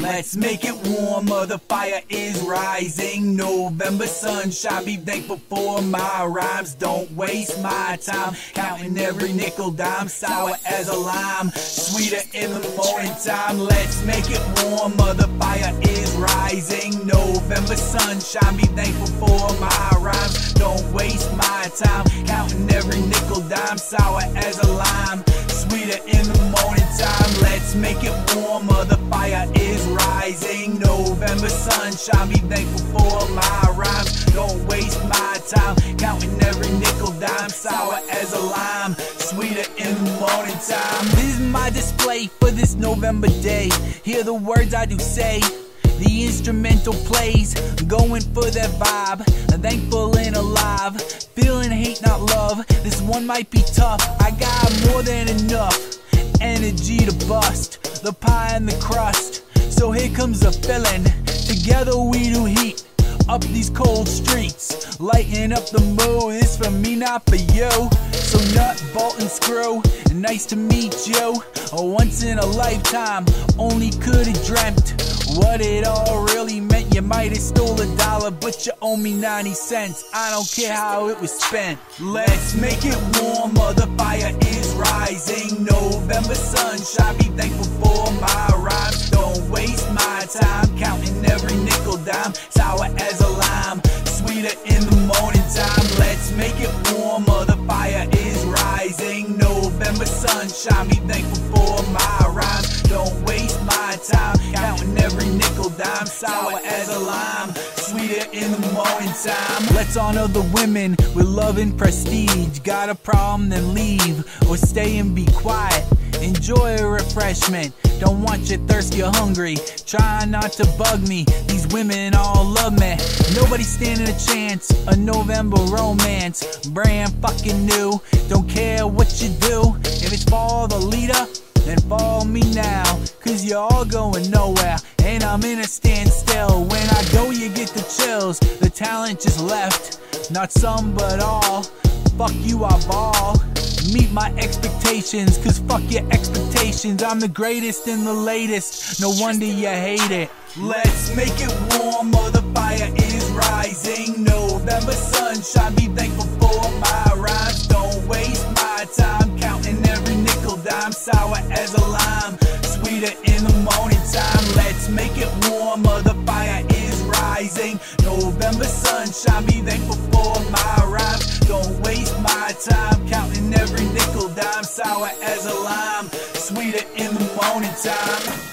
Let's make it warmer, the fire is rising. November sunshine, be thankful for my rhymes. Don't waste my time counting every nickel dime. Sour as a lime, sweeter in the morning time. Let's make it warmer, the fire is rising. November sunshine, be thankful for my rhymes. Don't waste my time counting every nickel dime. Sour as a lime, sweeter in the morning time. Let's make it warmer, the fire. Sunshine, be thankful for my rhymes. Don't waste my time counting every nickel dime. Sour as a lime, sweeter in the morning time. This is my display for this November day. Hear the words I do say. The instrumental plays, going for that vibe. Thankful and alive, feeling hate, not love. This one might be tough. I got more than enough energy to bust the pie and the crust. So here comes the filling. Together we do heat up these cold streets, lighting up the mood. It's for me, not for you. So nut, bolt, and screw. Nice to meet you. Once in a lifetime, only could have dreamt what it all really meant. You might have stole a dollar, but you owe me 90 cents. I don't care how it was spent. Let's make it warmer. The fire is rising. November sunshine. Be thankful for my dime. Sour as a lime, sweeter in the morning time. Let's make it warmer. The fire is rising. November sunshine. Be thankful for my rhymes. Don't waste my time counting every nickel dime. Sour as a lime, sweeter in the morning time. Let's honor the women with love and prestige. Got a problem, then leave or stay and be quiet. Enjoy a refreshment. Don't want you thirsty or hungry. Try not to bug me. These women all love me. Nobody standing a chance. A November romance. Brand fucking new. Don't care what you do. If it's for the leader, then follow me now. Cause you're all going nowhere. And I'm in a standstill. When I go, you get the chills. The talent just left. Not some, but all. Fuck you, I ball. Meet my expectations, cause fuck your expectations. I'm the greatest and the latest. No wonder you hate it. Let's make it warmer, the fire is rising. November sunshine, be thankful for my rhymes. Don't waste my time counting every nickel dime. Sour as a lime, sweeter in the morning time. Let's make it warmer, the fire is rising. November sunshine, be thankful for my rhymes. Don't waste my time Sour as a lime, sweeter in the morning time.